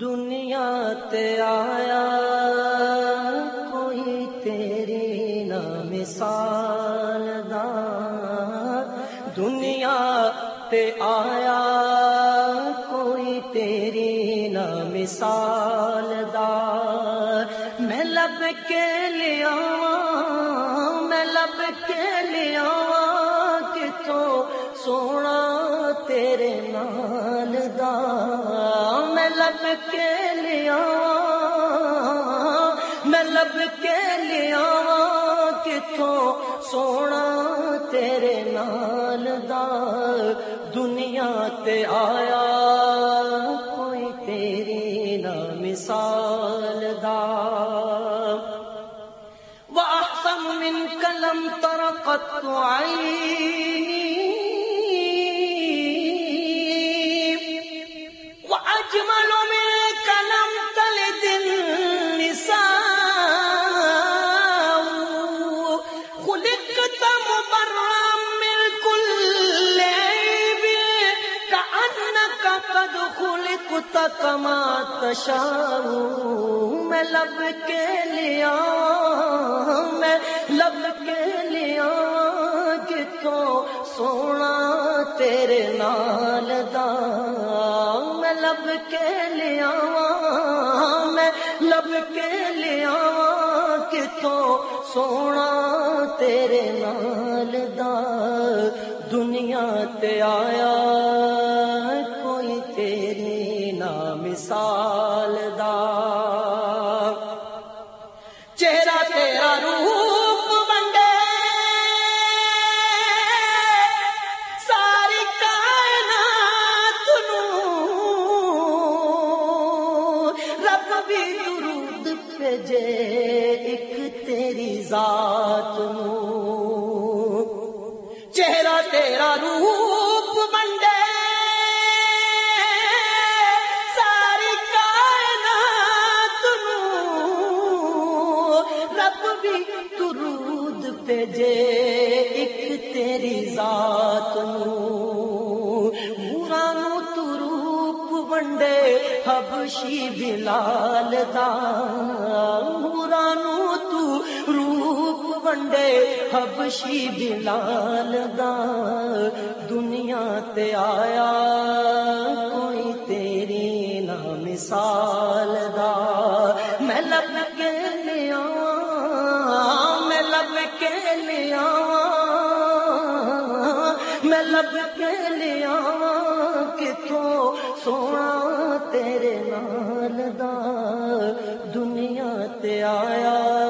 دنیا تے آیا، کوئی تیری نہ مثال دا دنیا تے آیا، کوئی تیری نہ مثال دا میں لب کے لیا میں لب کے لیا کتوں سونا تیرے نال دا۔ لب کے لیا، میں لب کے لیا کتوں سونا تیرے نال دا دنیا تے آیا، کوئی تیری نہ مثال دا۔ وأحسن منك لم تر قط عيني۔ وأجمل خلقت كما میں لب کے لیا، میں لب کے لیا کتوں سونا تیرے نال دا۔ میں لب کے لیا، میں لب کے لیا کتوں سونا تیرے نال دا۔ دنیا تے آیا نا مثال دا۔ چہرہ تیرا روپ بنڈے ساری کائنات نو رب بھی درود بھیجے ایک تیری ذات نو چہرہ تیرا روپ رب بھی درود بھیجے، ایک تیری ذات نو۔ نورانو روپ ونڈے، حبشی بلال دا۔ نورانو تو روپ ونڈے، حبشی بلال دا۔ دنیا تے آیا، کوئی تیری نہ مثال دا۔ میں لب کے لیا میں لیا میں لب کے لیا سونا تیرے نال دا دنیا تے آیا۔